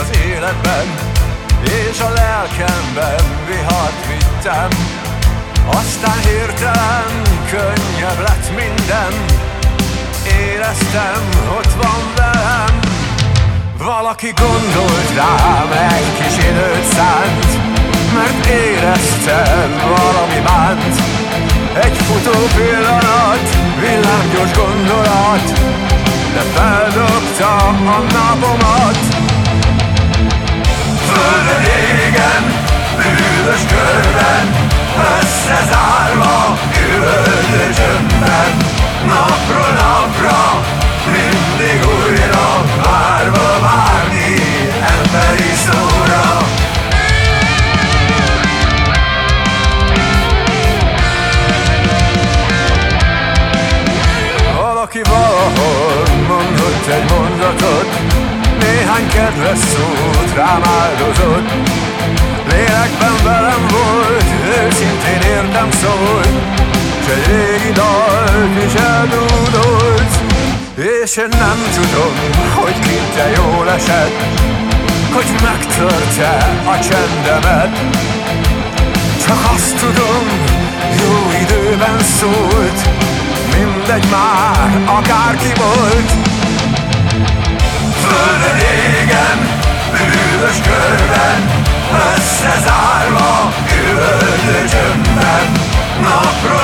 az életben És a lelkemben vihart vittem. Aztán hirtelen könnyebb lett minden. Éreztem, ott van velem. Valaki gondolt rám, egy kis időt szánt Mert éreztem, valami bánt. Egy futó pillanat, villámgyors gondolat De feldobta a napomat Földön Kedves szót rám áldozott. Lélekben velem volt, őszintén értem szól S egy régi dalt is eldúdolt. És én nem tudom, hogy kint te jól esett Hogy megtörte a csendemet. Csak azt tudom, jó időben szólt Mindegy már, akárki volt Közös körben, összezárva, üvöltő csömbben, napról